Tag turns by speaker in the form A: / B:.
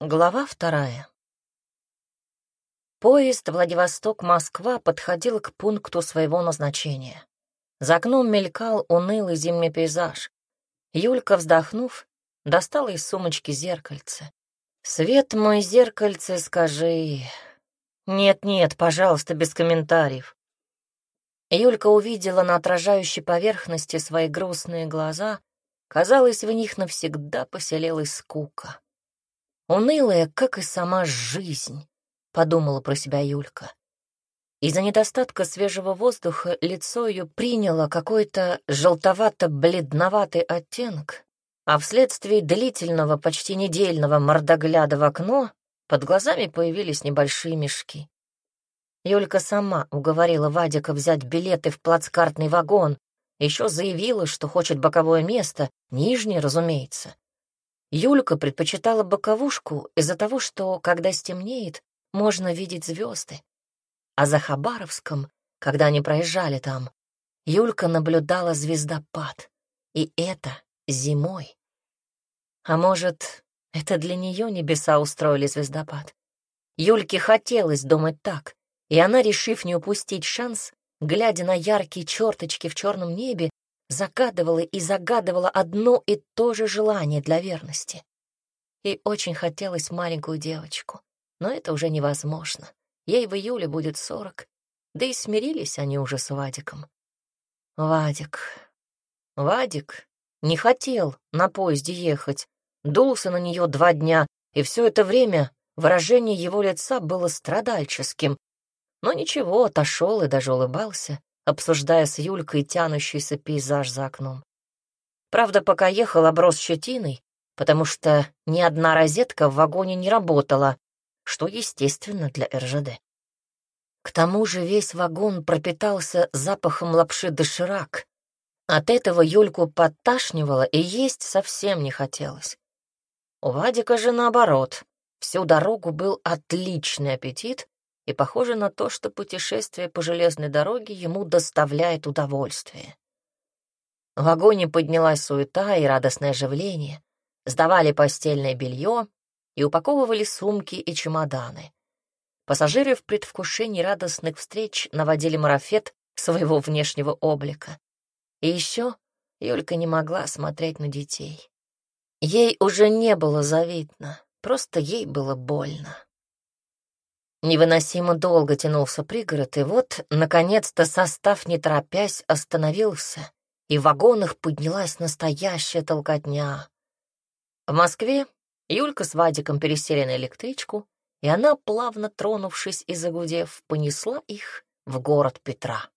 A: Глава вторая. Поезд Владивосток-Москва подходил к пункту своего назначения. За окном мелькал унылый зимний пейзаж. Юлька, вздохнув, достала из сумочки зеркальце. «Свет мой зеркальце, скажи...» «Нет-нет, пожалуйста, без комментариев». Юлька увидела на отражающей поверхности свои грустные глаза. Казалось, в них навсегда поселилась скука. Унылая, как и сама жизнь, подумала про себя Юлька. Из-за недостатка свежего воздуха лицо ее приняло какой-то желтовато-бледноватый оттенок, а вследствие длительного, почти недельного мордогляда в окно под глазами появились небольшие мешки. Юлька сама уговорила Вадика взять билеты в плацкартный вагон, еще заявила, что хочет боковое место, нижнее, разумеется. Юлька предпочитала боковушку из-за того, что, когда стемнеет, можно видеть звезды. А за Хабаровском, когда они проезжали там, Юлька наблюдала звездопад. И это зимой. А может, это для нее небеса устроили звездопад? Юльке хотелось думать так, и она, решив не упустить шанс, глядя на яркие черточки в черном небе, загадывала и загадывала одно и то же желание для верности. Ей очень хотелось маленькую девочку, но это уже невозможно. Ей в июле будет сорок, да и смирились они уже с Вадиком. Вадик. Вадик не хотел на поезде ехать, дулся на нее два дня, и все это время выражение его лица было страдальческим. Но ничего, отошел и даже улыбался обсуждая с Юлькой тянущийся пейзаж за окном. Правда, пока ехал, оброс щетиной, потому что ни одна розетка в вагоне не работала, что естественно для РЖД. К тому же весь вагон пропитался запахом лапши доширак. От этого Юльку подташнивало и есть совсем не хотелось. У Вадика же наоборот. Всю дорогу был отличный аппетит, и похоже на то, что путешествие по железной дороге ему доставляет удовольствие. В вагоне поднялась суета и радостное оживление, сдавали постельное белье и упаковывали сумки и чемоданы. Пассажиры в предвкушении радостных встреч наводили марафет своего внешнего облика. И еще Юлька не могла смотреть на детей. Ей уже не было завидно, просто ей было больно. Невыносимо долго тянулся пригород, и вот, наконец-то, состав, не торопясь, остановился, и в вагонах поднялась настоящая толкотня. В Москве Юлька с Вадиком пересели на электричку, и она, плавно тронувшись и загудев, понесла их в город Петра.